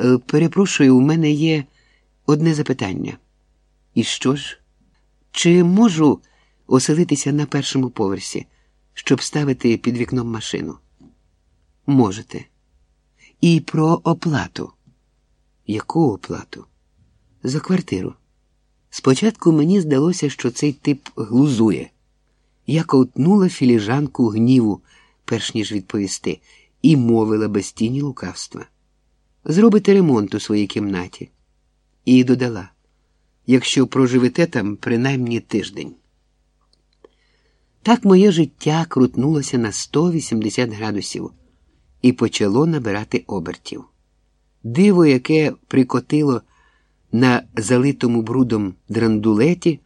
Е, Перепрошую, у мене є одне запитання. І що ж? Чи можу оселитися на першому поверсі, щоб ставити під вікном машину? Можете. І про оплату. Яку оплату? За квартиру. Спочатку мені здалося, що цей тип глузує. Я ковтнула філіжанку гніву, перш ніж відповісти, і мовила без тіні лукавства. Зробите ремонт у своїй кімнаті. І додала, якщо проживете там принаймні тиждень. Так моє життя крутнулося на 180 градусів і почало набирати обертів. Диво, яке прикотило на залитому брудом драндулеті,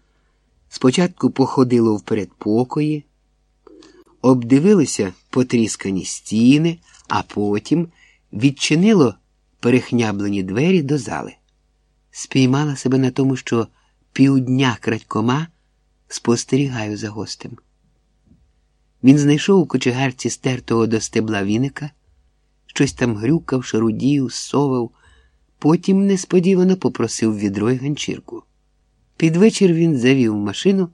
спочатку походило в передпокої, обдивилося потріскані стіни, а потім відчинило перехняблені двері до зали. Спіймала себе на тому, що півдня крадькома спостерігаю за гостем. Він знайшов у кочегарці стертого до стебла віника, щось там грюкав, шарудів, совав, потім несподівано попросив відро й ганчірку. Під вечір він завів машину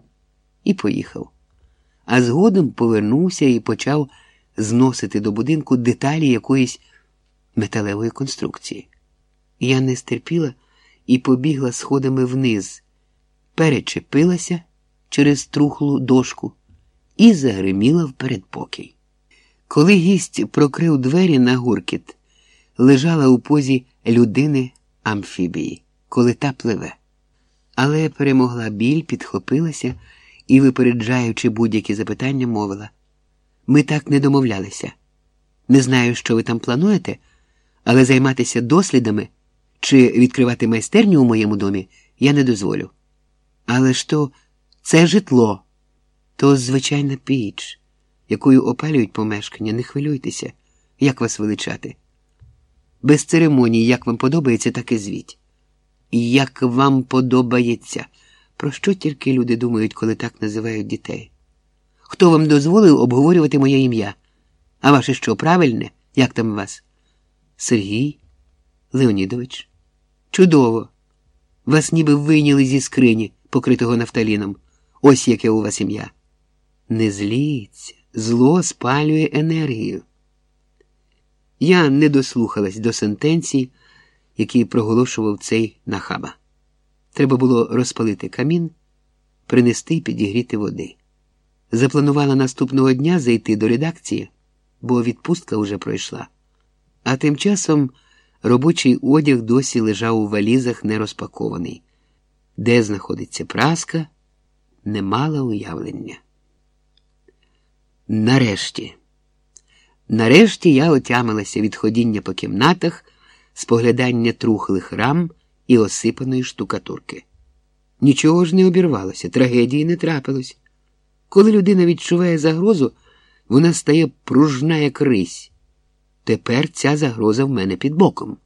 і поїхав, а згодом повернувся і почав зносити до будинку деталі якоїсь металевої конструкції. Я не стерпіла і побігла сходами вниз, перечепилася через трухлу дошку і загриміла в передпокій. Коли гість прокрив двері на гуркіт, лежала у позі людини амфібії, коли та пливе. Але перемогла біль, підхопилася і, випереджаючи будь-які запитання, мовила: Ми так не домовлялися. Не знаю, що ви там плануєте, але займатися дослідами чи відкривати майстерню у моєму домі я не дозволю. Але ж то це житло, то звичайна піч, якою опалюють помешкання, не хвилюйтеся, як вас величати. Без церемоній, як вам подобається, так і звіть. Як вам подобається, про що тільки люди думають, коли так називають дітей? Хто вам дозволив обговорювати моє ім'я? А ваше що, правильне? Як там вас? Сергій Леонідович? Чудово. Вас ніби вийняли зі скрині, покритого нафталіном. Ось яке у вас ім'я. Не зліться, зло спалює енергію. Я не дослухалась до сентенцій, які проголошував цей нахаба. Треба було розпалити камін, принести і підігріти води. Запланувала наступного дня зайти до редакції, бо відпустка вже пройшла. А тим часом робочий одяг досі лежав у валізах нерозпакований. Де знаходиться праска, не мала уявлення. Нарешті. Нарешті я отямилася від ходіння по кімнатах, споглядання трухлих рам і осипаної штукатурки. Нічого ж не обірвалося, трагедії не трапилось. Коли людина відчуває загрозу, вона стає пружна, як рись. Тепер ця загроза в мене під боком.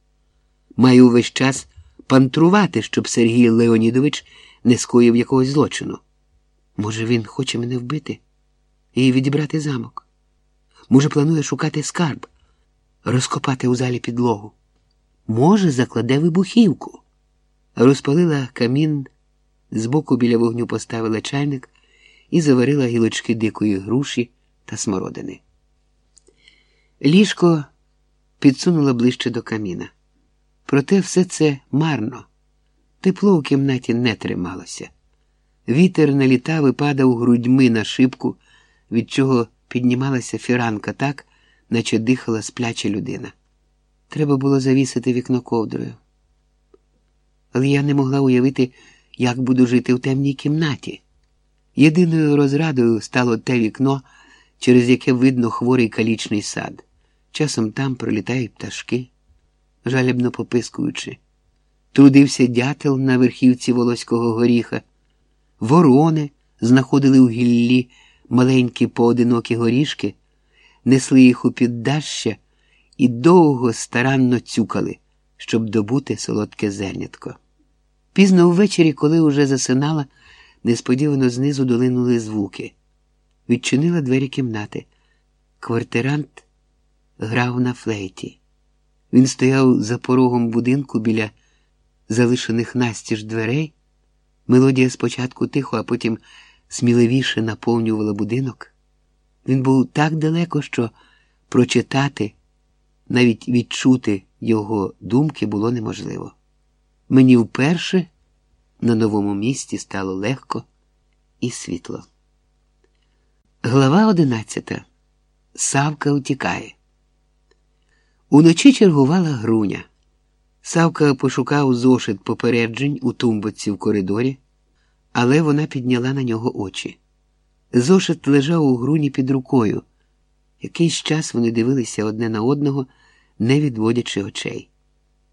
Маю весь час пантрувати, щоб Сергій Леонідович не скоїв якогось злочину. Може, він хоче мене вбити і відібрати замок? Може, планує шукати скарб, розкопати у залі підлогу? Може, закладе вибухівку. Розпалила камін, збоку біля вогню поставила чайник і заварила гілочки дикої груші та смородини. Ліжко підсунула ближче до каміна. Проте все це марно. Тепло у кімнаті не трималося. Вітер налітав і падав грудьми на шибку, від чого піднімалася фіранка так, наче дихала спляча людина. Треба було завісити вікно ковдрою. Але я не могла уявити, як буду жити в темній кімнаті. Єдиною розрадою стало те вікно, через яке видно хворий калічний сад. Часом там пролітають пташки, жалібно попискуючи. Трудився дятел на верхівці волоського горіха, ворони знаходили у гіллі маленькі поодинокі горішки, несли їх у піддаща і довго старанно цюкали, щоб добути солодке зернятко. Пізно ввечері, коли уже засинала, несподівано знизу долинули звуки. Відчинила двері кімнати. Квартирант грав на флейті. Він стояв за порогом будинку біля залишених настіж дверей. Мелодія спочатку тихо, а потім сміливіше наповнювала будинок. Він був так далеко, що прочитати, навіть відчути його думки було неможливо. Мені вперше на новому місці стало легко і світло. Глава одинадцята. Савка утікає. Уночі чергувала груня. Савка пошукав зошит попереджень у тумбоці в коридорі, але вона підняла на нього очі. Зошит лежав у груні під рукою. Якийсь час вони дивилися одне на одного, не відводячи очей.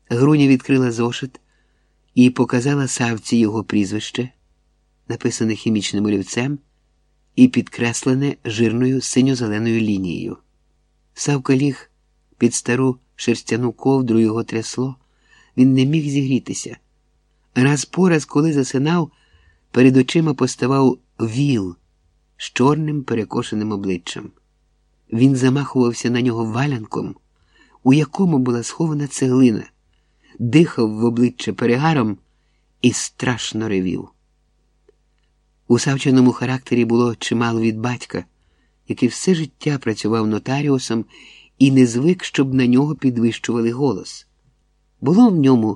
Груня відкрила зошит і показала Савці його прізвище, написане хімічним олівцем і підкреслене жирною синьо-зеленою лінією. Савка ліг під стару шерстяну ковдру його трясло, він не міг зігрітися. Раз по раз, коли засинав, перед очима поставав віл з чорним перекошеним обличчям. Він замахувався на нього валянком, у якому була схована цеглина, дихав в обличчя перегаром і страшно ревів. У Савчиному характері було чимало від батька, який все життя працював нотаріусом і не звик, щоб на нього підвищували голос. Було в ньому